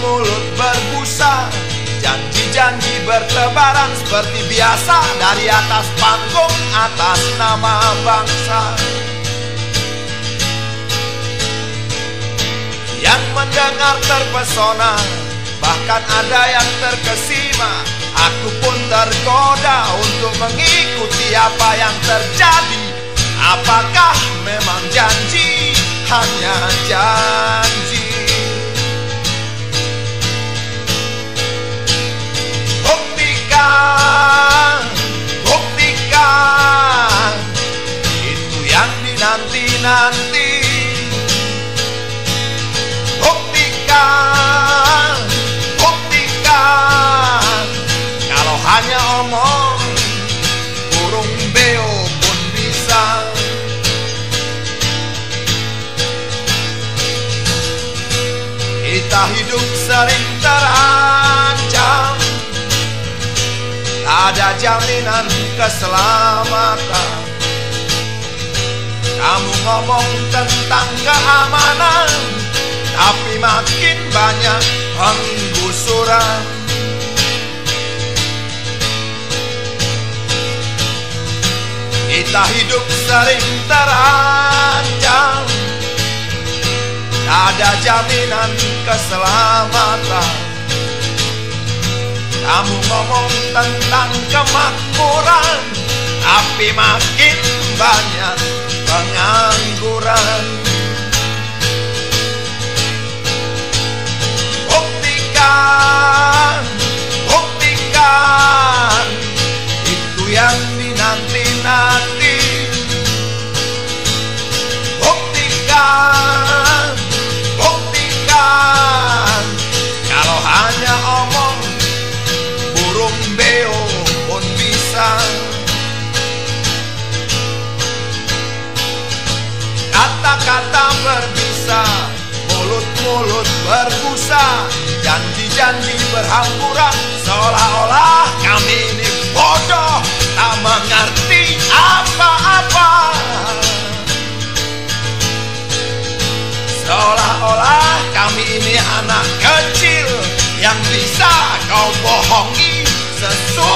mulut berbusa Janji-janji bertebaran seperti biasa Dari atas panggung atas nama bangsa. Yang mendengar terpesona Bahkan ada yang terkesima. Aku pun tergoda untuk mengikuti apa yang terjadi. Apakah memang janji hanya janji Kita hidup sering terancam Ada jaminan keselamatan. Kamu ngomong tentang keamanan Tapi makin banyak penggusuran. Kita hidup sering terancam keselamatan. Kamu ngomong tentang kemakmuran Tapi makin banyak pengangguran Mulut-mulut berbusa. Janji-janji berhamburan Seolah-olah kami ini bodoh. Tak mengerti apa-apa. Seolah-olah kami ini anak kecil Yang bisa kau bohongi. Sesuka